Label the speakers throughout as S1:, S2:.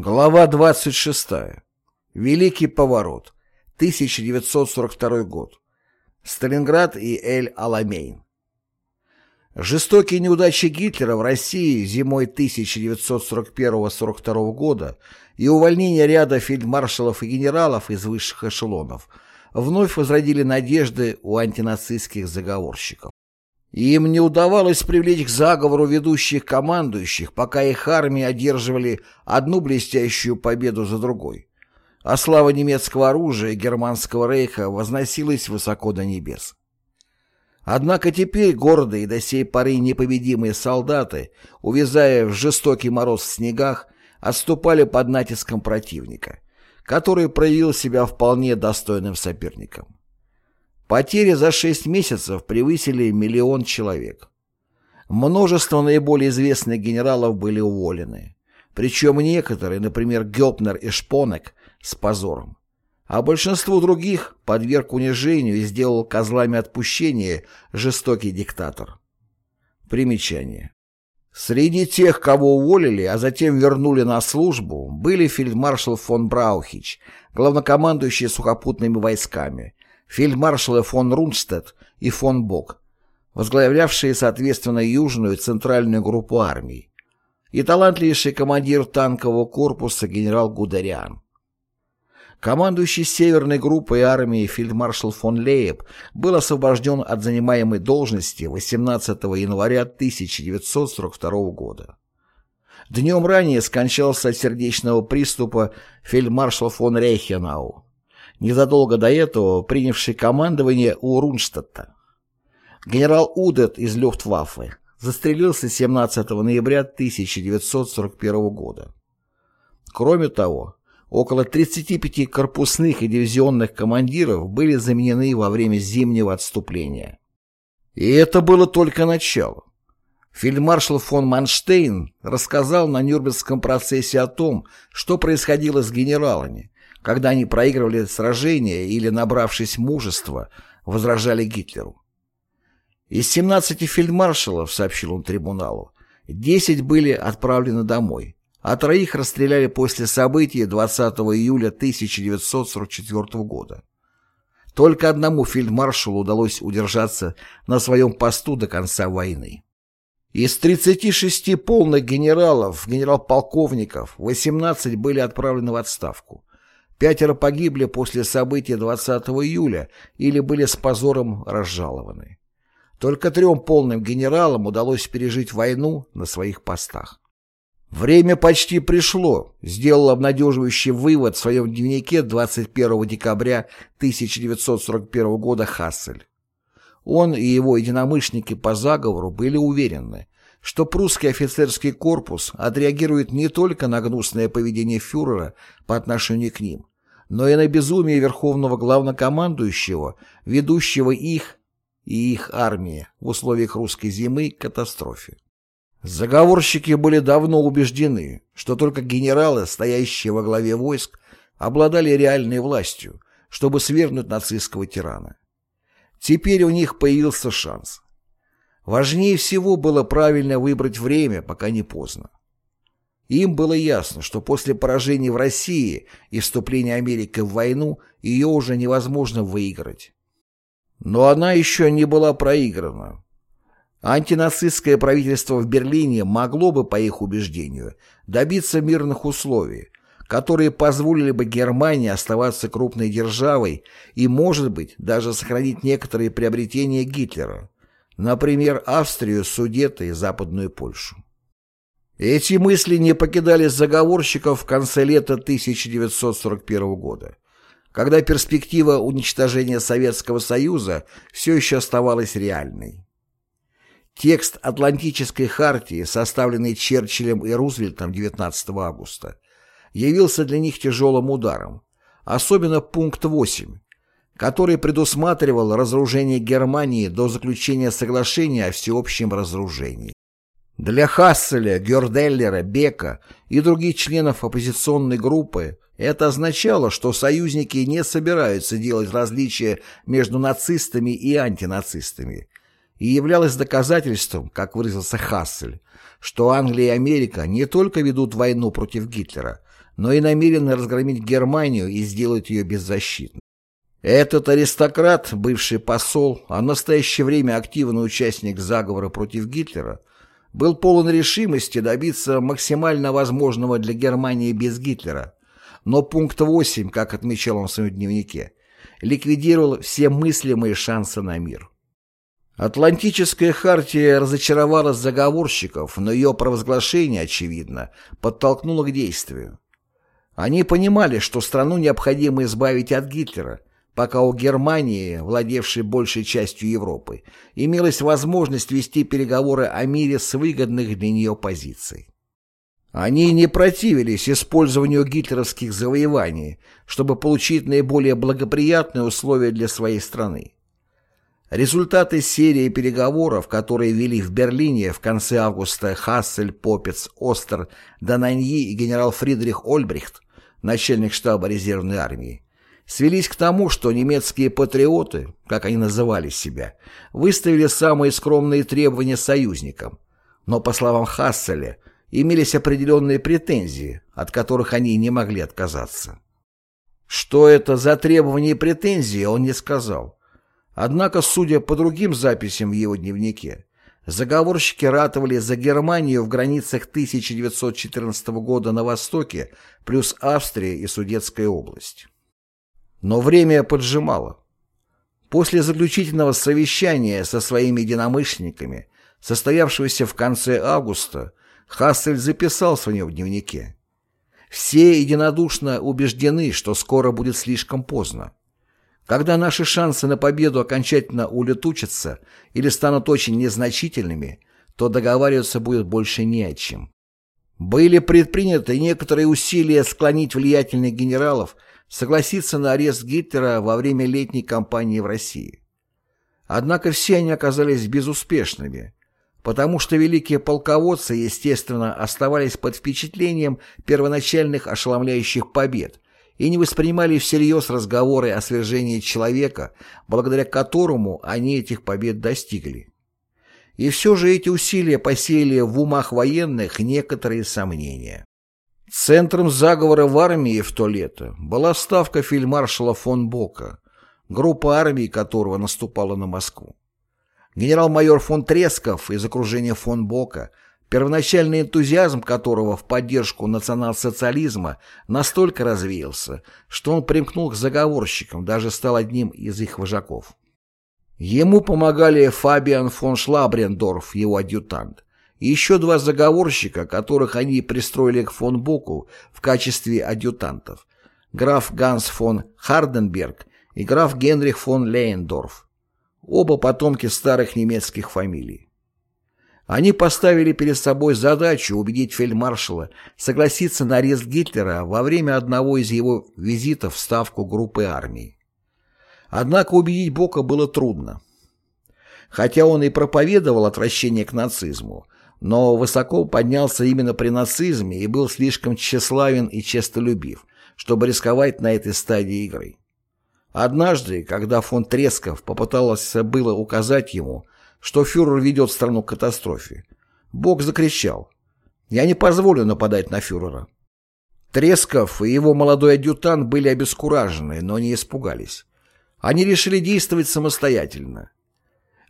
S1: Глава 26. Великий поворот. 1942 год. Сталинград и Эль-Аламейн. Жестокие неудачи Гитлера в России зимой 1941-42 года и увольнение ряда фельдмаршалов и генералов из высших эшелонов вновь возродили надежды у антинацистских заговорщиков. Им не удавалось привлечь к заговору ведущих командующих, пока их армии одерживали одну блестящую победу за другой, а слава немецкого оружия и германского рейха возносилась высоко до небес. Однако теперь гордые до сей поры непобедимые солдаты, увязая в жестокий мороз в снегах, отступали под натиском противника, который проявил себя вполне достойным соперником. Потери за 6 месяцев превысили миллион человек. Множество наиболее известных генералов были уволены. Причем некоторые, например, Гёпнер и Шпонек, с позором. А большинство других подверг унижению и сделал козлами отпущения жестокий диктатор. Примечание. Среди тех, кого уволили, а затем вернули на службу, были фельдмаршал фон Браухич, главнокомандующий сухопутными войсками, фельдмаршалы фон Рунштедт и фон Бок, возглавлявшие, соответственно, южную и центральную группу армий, и талантливейший командир танкового корпуса генерал Гудариан. Командующий северной группой армии фельдмаршал фон Лейб был освобожден от занимаемой должности 18 января 1942 года. Днем ранее скончался от сердечного приступа фельдмаршал фон Рейхенау незадолго до этого принявший командование у Рунштадта. Генерал Удет из Люфтваффе застрелился 17 ноября 1941 года. Кроме того, около 35 корпусных и дивизионных командиров были заменены во время зимнего отступления. И это было только начало. Фельдмаршал фон Манштейн рассказал на Нюрнбергском процессе о том, что происходило с генералами, когда они проигрывали сражения или, набравшись мужества, возражали Гитлеру. Из 17 фельдмаршалов, сообщил он трибуналу, 10 были отправлены домой, а троих расстреляли после событий 20 июля 1944 года. Только одному фельдмаршалу удалось удержаться на своем посту до конца войны. Из 36 полных генералов, генерал-полковников, 18 были отправлены в отставку, Пятеро погибли после событий 20 июля или были с позором разжалованы. Только трем полным генералам удалось пережить войну на своих постах. «Время почти пришло», — сделал обнадеживающий вывод в своем дневнике 21 декабря 1941 года Хассель. Он и его единомышленники по заговору были уверены, что прусский офицерский корпус отреагирует не только на гнусное поведение фюрера по отношению к ним, но и на безумие верховного главнокомандующего, ведущего их и их армии в условиях русской зимы к катастрофе. Заговорщики были давно убеждены, что только генералы, стоящие во главе войск, обладали реальной властью, чтобы свергнуть нацистского тирана. Теперь у них появился шанс. Важнее всего было правильно выбрать время, пока не поздно. Им было ясно, что после поражения в России и вступления Америки в войну ее уже невозможно выиграть. Но она еще не была проиграна. Антинацистское правительство в Берлине могло бы, по их убеждению, добиться мирных условий, которые позволили бы Германии оставаться крупной державой и, может быть, даже сохранить некоторые приобретения Гитлера, например, Австрию, Судеты и Западную Польшу. Эти мысли не покидали заговорщиков в конце лета 1941 года, когда перспектива уничтожения Советского Союза все еще оставалась реальной. Текст Атлантической хартии, составленный Черчиллем и Рузвельтом 19 августа, явился для них тяжелым ударом, особенно пункт 8, который предусматривал разоружение Германии до заключения соглашения о всеобщем разоружении. Для Хасселя, Герделлера, Бека и других членов оппозиционной группы это означало, что союзники не собираются делать различия между нацистами и антинацистами, и являлось доказательством, как выразился Хассель, что Англия и Америка не только ведут войну против Гитлера, но и намерены разгромить Германию и сделать ее беззащитной. Этот аристократ, бывший посол, а в настоящее время активный участник заговора против Гитлера, был полон решимости добиться максимально возможного для Германии без Гитлера. Но пункт 8, как отмечал он в своем дневнике, ликвидировал все мыслимые шансы на мир. Атлантическая хартия разочаровала заговорщиков, но ее провозглашение, очевидно, подтолкнуло к действию. Они понимали, что страну необходимо избавить от Гитлера, пока у Германии, владевшей большей частью Европы, имелась возможность вести переговоры о мире с выгодных для нее позиций. Они не противились использованию гитлеровских завоеваний, чтобы получить наиболее благоприятные условия для своей страны. Результаты серии переговоров, которые вели в Берлине в конце августа Хассель, Попец, Остер, Дананьи и генерал Фридрих Ольбрихт, начальник штаба резервной армии, свелись к тому, что немецкие патриоты, как они называли себя, выставили самые скромные требования союзникам, но, по словам Хасселя, имелись определенные претензии, от которых они не могли отказаться. Что это за требования и претензии, он не сказал. Однако, судя по другим записям в его дневнике, заговорщики ратовали за Германию в границах 1914 года на востоке, плюс Австрия и Судетская область. Но время поджимало. После заключительного совещания со своими единомышленниками, состоявшегося в конце августа, Хассель записал в своем дневнике. «Все единодушно убеждены, что скоро будет слишком поздно. Когда наши шансы на победу окончательно улетучатся или станут очень незначительными, то договариваться будет больше не о чем. Были предприняты некоторые усилия склонить влиятельных генералов согласиться на арест Гитлера во время летней кампании в России. Однако все они оказались безуспешными, потому что великие полководцы, естественно, оставались под впечатлением первоначальных ошеломляющих побед и не воспринимали всерьез разговоры о свержении человека, благодаря которому они этих побед достигли. И все же эти усилия посеяли в умах военных некоторые сомнения. Центром заговора в армии в то лето была ставка фельдмаршала фон Бока, группа армий которого наступала на Москву. Генерал-майор фон Тресков из окружения фон Бока – первоначальный энтузиазм которого в поддержку национал-социализма настолько развеялся, что он примкнул к заговорщикам, даже стал одним из их вожаков. Ему помогали Фабиан фон Шлабрендорф, его адъютант, еще два заговорщика, которых они пристроили к фон Боку в качестве адъютантов, граф Ганс фон Харденберг и граф Генрих фон Лейендорф, оба потомки старых немецких фамилий. Они поставили перед собой задачу убедить фельдмаршала согласиться на арест Гитлера во время одного из его визитов в ставку группы армий. Однако убедить Бока было трудно. Хотя он и проповедовал отвращение к нацизму, но высоко поднялся именно при нацизме и был слишком тщеславен и честолюбив, чтобы рисковать на этой стадии игры. Однажды, когда фон Тресков попытался было указать ему, что фюрер ведет страну к катастрофе. Бог закричал «Я не позволю нападать на фюрера». Тресков и его молодой адъютант были обескуражены, но не испугались. Они решили действовать самостоятельно.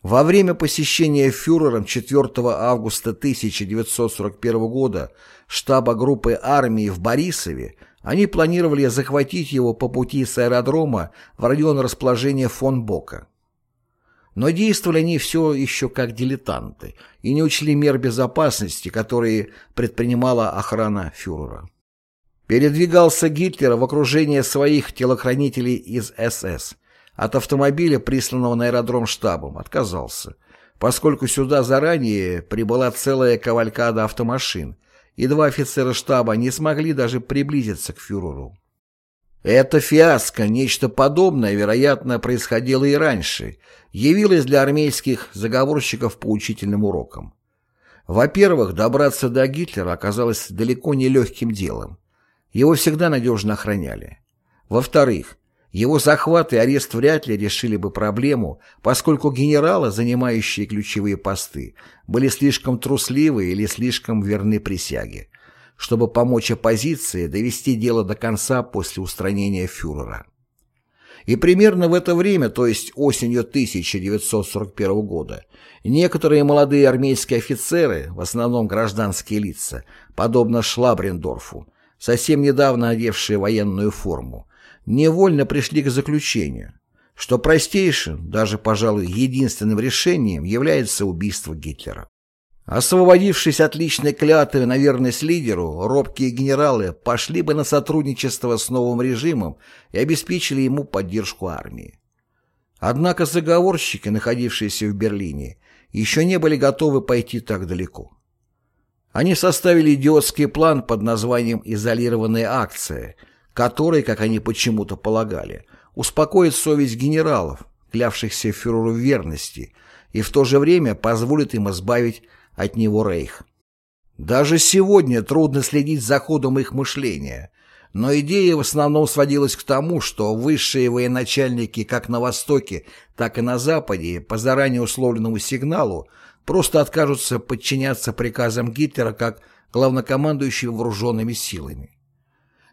S1: Во время посещения фюрером 4 августа 1941 года штаба группы армии в Борисове они планировали захватить его по пути с аэродрома в район расположения фон Бока. Но действовали они все еще как дилетанты и не учли мер безопасности, которые предпринимала охрана фюрера. Передвигался Гитлер в окружении своих телохранителей из СС. От автомобиля, присланного на аэродром штабом, отказался, поскольку сюда заранее прибыла целая кавалькада автомашин, и два офицера штаба не смогли даже приблизиться к фюреру. Это фиаско, нечто подобное, вероятно, происходило и раньше, явилось для армейских заговорщиков поучительным уроком. Во-первых, добраться до Гитлера оказалось далеко не легким делом. Его всегда надежно охраняли. Во-вторых, его захват и арест вряд ли решили бы проблему, поскольку генералы, занимающие ключевые посты, были слишком трусливы или слишком верны присяге, чтобы помочь оппозиции довести дело до конца после устранения фюрера. И примерно в это время, то есть осенью 1941 года, некоторые молодые армейские офицеры, в основном гражданские лица, подобно Шлабрендорфу, совсем недавно одевшие военную форму, невольно пришли к заключению, что простейшим, даже, пожалуй, единственным решением является убийство Гитлера. Освободившись от личной клятвы на верность лидеру, робкие генералы пошли бы на сотрудничество с новым режимом и обеспечили ему поддержку армии. Однако заговорщики, находившиеся в Берлине, еще не были готовы пойти так далеко. Они составили идиотский план под названием «изолированная акция», который, как они почему-то полагали, успокоит совесть генералов, клявшихся фюреру верности, и в то же время позволит им избавить от него Рейх. Даже сегодня трудно следить за ходом их мышления, но идея в основном сводилась к тому, что высшие военачальники как на Востоке, так и на Западе по заранее условленному сигналу просто откажутся подчиняться приказам Гитлера как главнокомандующего вооруженными силами.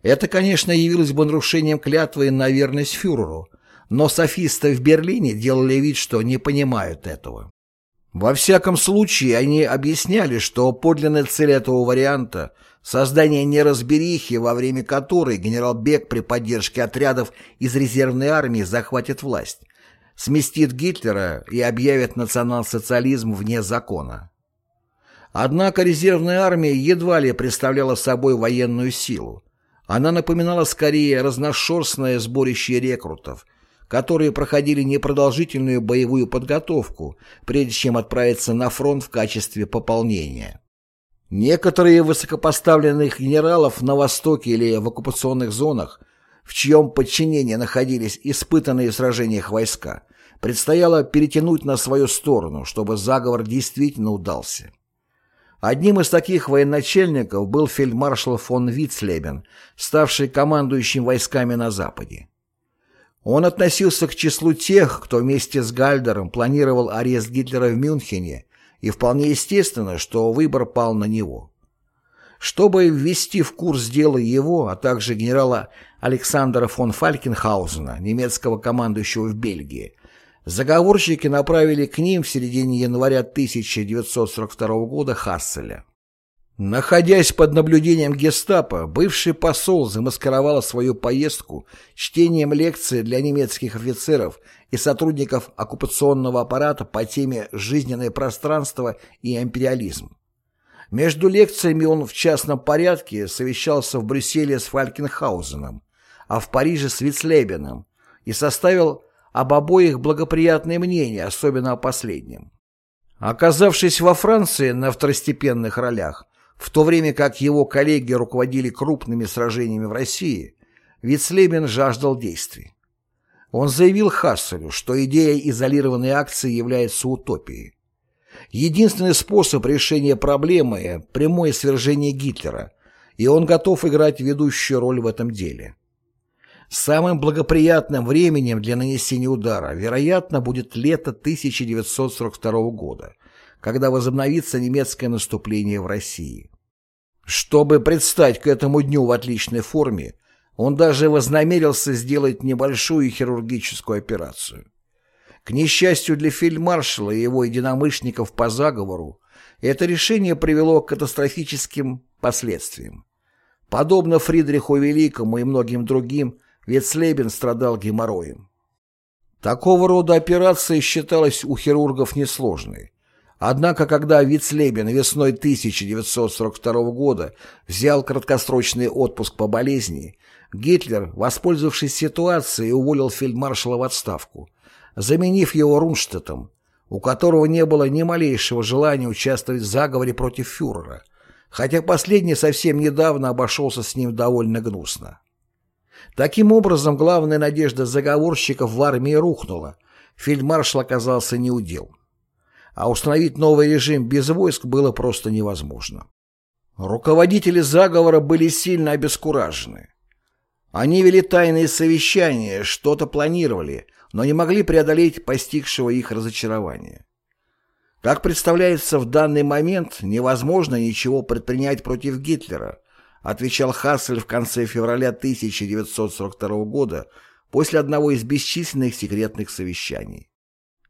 S1: Это, конечно, явилось бы нарушением клятвы на верность фюреру, но софисты в Берлине делали вид, что не понимают этого. Во всяком случае, они объясняли, что подлинная цель этого варианта – создание неразберихи, во время которой генерал Бек при поддержке отрядов из резервной армии захватит власть, сместит Гитлера и объявит национал-социализм вне закона. Однако резервная армия едва ли представляла собой военную силу. Она напоминала скорее разношерстное сборище рекрутов – которые проходили непродолжительную боевую подготовку, прежде чем отправиться на фронт в качестве пополнения. Некоторые высокопоставленных генералов на Востоке или в оккупационных зонах, в чьем подчинении находились испытанные в сражениях войска, предстояло перетянуть на свою сторону, чтобы заговор действительно удался. Одним из таких военачальников был фельдмаршал фон Вицлебен, ставший командующим войсками на Западе. Он относился к числу тех, кто вместе с Гальдером планировал арест Гитлера в Мюнхене, и вполне естественно, что выбор пал на него. Чтобы ввести в курс дела его, а также генерала Александра фон Фалькенхаузена, немецкого командующего в Бельгии, заговорщики направили к ним в середине января 1942 года Хасселя. Находясь под наблюдением гестапо, бывший посол замаскировал свою поездку чтением лекции для немецких офицеров и сотрудников оккупационного аппарата по теме «Жизненное пространство и империализм». Между лекциями он в частном порядке совещался в Брюсселе с Фалькенхаузеном, а в Париже с Вицлебеном и составил об обоих благоприятное мнение, особенно о последнем. Оказавшись во Франции на второстепенных ролях, в то время как его коллеги руководили крупными сражениями в России, Вицлебен жаждал действий. Он заявил Хасселю, что идея изолированной акции является утопией. Единственный способ решения проблемы – прямое свержение Гитлера, и он готов играть ведущую роль в этом деле. Самым благоприятным временем для нанесения удара, вероятно, будет лето 1942 года – когда возобновится немецкое наступление в России. Чтобы предстать к этому дню в отличной форме, он даже вознамерился сделать небольшую хирургическую операцию. К несчастью для фельдмаршала и его единомышленников по заговору, это решение привело к катастрофическим последствиям. Подобно Фридриху Великому и многим другим, Ветслебен страдал геморроем. Такого рода операция считалась у хирургов несложной, Однако, когда Вицлебен весной 1942 года взял краткосрочный отпуск по болезни, Гитлер, воспользовавшись ситуацией, уволил фельдмаршала в отставку, заменив его Рунштетом, у которого не было ни малейшего желания участвовать в заговоре против фюрера, хотя последний совсем недавно обошелся с ним довольно гнусно. Таким образом, главная надежда заговорщиков в армии рухнула, фельдмаршал оказался неудел а установить новый режим без войск было просто невозможно. Руководители заговора были сильно обескуражены. Они вели тайные совещания, что-то планировали, но не могли преодолеть постигшего их разочарования. Как представляется в данный момент, невозможно ничего предпринять против Гитлера, отвечал Хассель в конце февраля 1942 года после одного из бесчисленных секретных совещаний.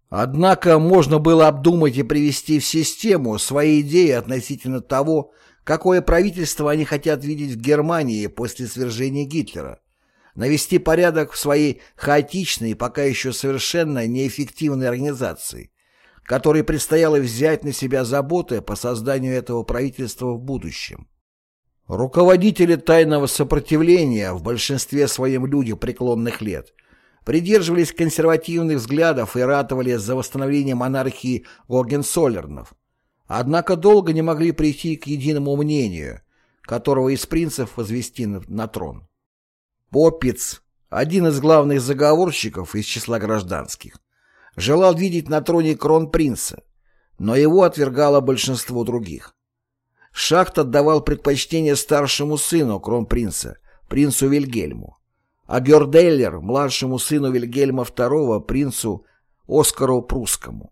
S1: Однако можно было обдумать и привести в систему свои идеи относительно того, какое правительство они хотят видеть в Германии после свержения Гитлера, навести порядок в своей хаотичной и пока еще совершенно неэффективной организации, которой предстояло взять на себя заботы по созданию этого правительства в будущем. Руководители тайного сопротивления, в большинстве своем люди преклонных лет, придерживались консервативных взглядов и ратовали за восстановление монархии Гогенцоллернов, однако долго не могли прийти к единому мнению, которого из принцев возвести на, трон. Поппиц, один из главных заговорщиков из числа гражданских, желал видеть на троне кронпринца, но его отвергало большинство других. Шахт отдавал предпочтение старшему сыну кронпринца, принцу Вильгельму, а Герделлер – младшему сыну Вильгельма II, принцу Оскару Прусскому.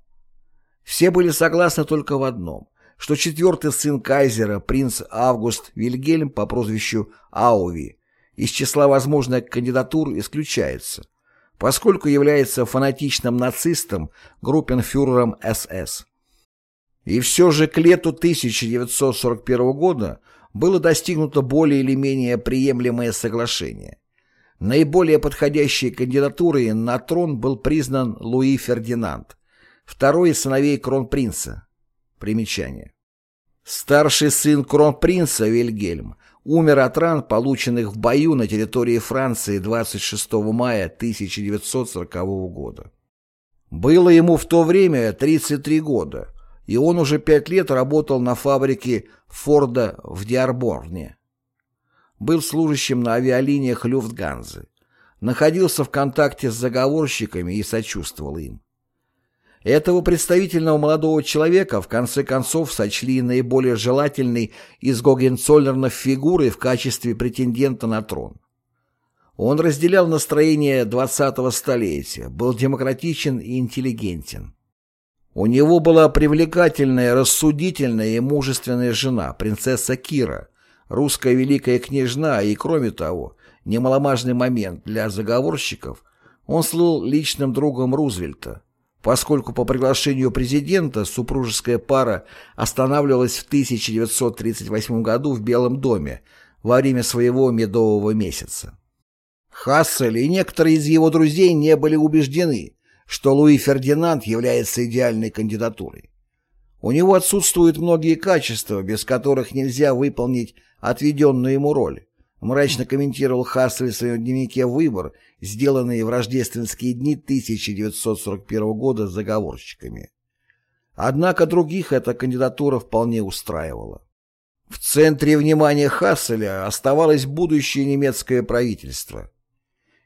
S1: Все были согласны только в одном, что четвертый сын кайзера, принц Август Вильгельм по прозвищу Ауви, из числа возможных кандидатур исключается, поскольку является фанатичным нацистом, группенфюрером СС. И все же к лету 1941 года было достигнуто более или менее приемлемое соглашение. Наиболее подходящей кандидатурой на трон был признан Луи Фердинанд, второй из сыновей кронпринца. Примечание. Старший сын кронпринца Вильгельм умер от ран, полученных в бою на территории Франции 26 мая 1940 года. Было ему в то время 33 года, и он уже пять лет работал на фабрике Форда в Диарборне был служащим на авиалиниях Люфтганзы, находился в контакте с заговорщиками и сочувствовал им. Этого представительного молодого человека в конце концов сочли наиболее желательной из Гогенцоллернов фигурой в качестве претендента на трон. Он разделял настроение 20-го столетия, был демократичен и интеллигентен. У него была привлекательная, рассудительная и мужественная жена, принцесса Кира, русская великая княжна и, кроме того, немаломажный момент для заговорщиков, он слыл личным другом Рузвельта, поскольку по приглашению президента супружеская пара останавливалась в 1938 году в Белом доме во время своего медового месяца. Хассель и некоторые из его друзей не были убеждены, что Луи Фердинанд является идеальной кандидатурой. У него отсутствуют многие качества, без которых нельзя выполнить отведенную ему роль, мрачно комментировал Хассель в своем дневнике «Выбор», сделанный в рождественские дни 1941 года заговорщиками. Однако других эта кандидатура вполне устраивала. В центре внимания Хасселя оставалось будущее немецкое правительство.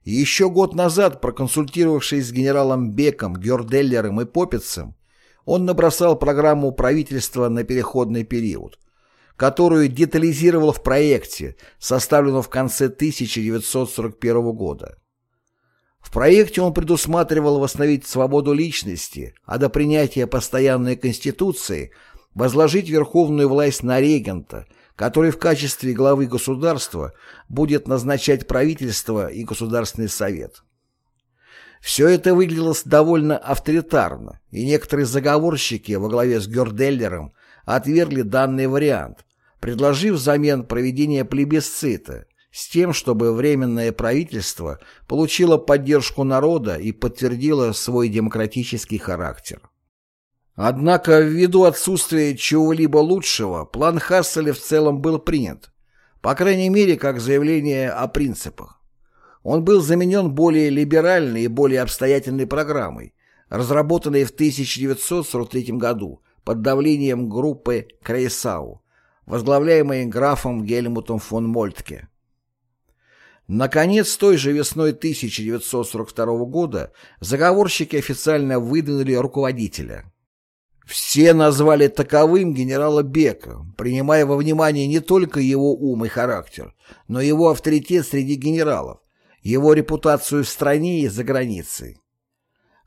S1: Еще год назад, проконсультировавшись с генералом Беком, Герделлером и Поппицем, он набросал программу правительства на переходный период, которую детализировал в проекте, составленном в конце 1941 года. В проекте он предусматривал восстановить свободу личности, а до принятия постоянной конституции возложить верховную власть на регента, который в качестве главы государства будет назначать правительство и Государственный совет. Все это выглядело довольно авторитарно, и некоторые заговорщики во главе с Герделлером отвергли данный вариант, предложив взамен проведение плебисцита с тем, чтобы Временное правительство получило поддержку народа и подтвердило свой демократический характер. Однако, ввиду отсутствия чего-либо лучшего, план Хасселя в целом был принят, по крайней мере, как заявление о принципах. Он был заменен более либеральной и более обстоятельной программой, разработанной в 1943 году под давлением группы Крейсау, возглавляемой графом Гельмутом фон Мольтке. Наконец, той же весной 1942 года заговорщики официально выдвинули руководителя. Все назвали таковым генерала Бека, принимая во внимание не только его ум и характер, но и его авторитет среди генералов, его репутацию в стране и за границей.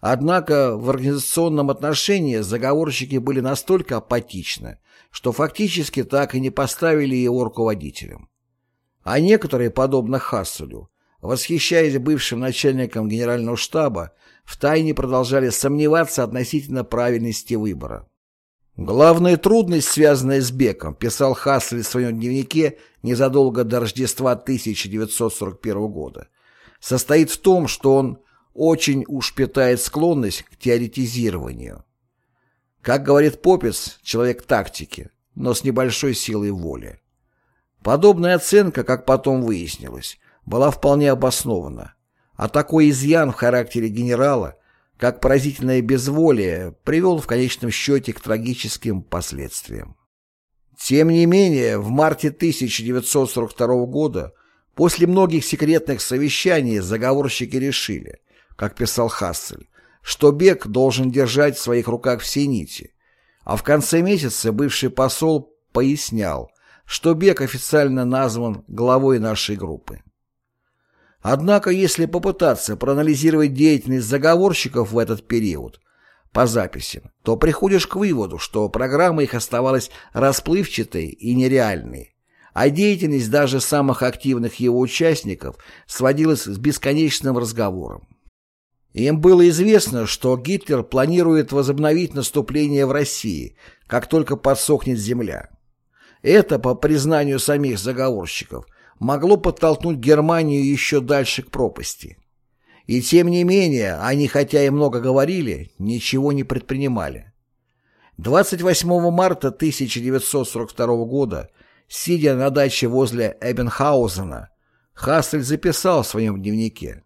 S1: Однако в организационном отношении заговорщики были настолько апатичны, что фактически так и не поставили его руководителем. А некоторые, подобно Хасселю, восхищаясь бывшим начальником генерального штаба, втайне продолжали сомневаться относительно правильности выбора. Главная трудность, связанная с Беком, писал Хассель в своем дневнике незадолго до Рождества 1941 года, состоит в том, что он очень уж питает склонность к теоретизированию. Как говорит Попец, человек тактики, но с небольшой силой воли. Подобная оценка, как потом выяснилось, была вполне обоснована, а такой изъян в характере генерала, как поразительное безволие, привел в конечном счете к трагическим последствиям. Тем не менее, в марте 1942 года, после многих секретных совещаний, заговорщики решили, как писал Хассель, что Бек должен держать в своих руках все нити, а в конце месяца бывший посол пояснял, что Бек официально назван главой нашей группы. Однако, если попытаться проанализировать деятельность заговорщиков в этот период по записям, то приходишь к выводу, что программа их оставалась расплывчатой и нереальной, а деятельность даже самых активных его участников сводилась с бесконечным разговором. Им было известно, что Гитлер планирует возобновить наступление в России, как только подсохнет земля. Это, по признанию самих заговорщиков, могло подтолкнуть Германию еще дальше к пропасти. И тем не менее, они, хотя и много говорили, ничего не предпринимали. 28 марта 1942 года, сидя на даче возле Эбенхаузена, Хассель записал в своем дневнике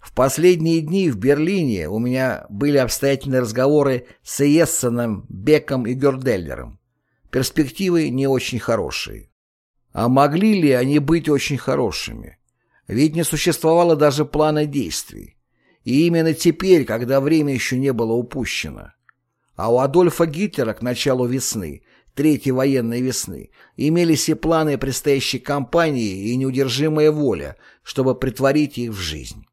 S1: в последние дни в Берлине у меня были обстоятельные разговоры с Ессеном, Беком и Герделлером. Перспективы не очень хорошие. А могли ли они быть очень хорошими? Ведь не существовало даже плана действий. И именно теперь, когда время еще не было упущено. А у Адольфа Гитлера к началу весны, Третьей военной весны, имелись и планы предстоящей кампании, и неудержимая воля, чтобы притворить их в жизнь.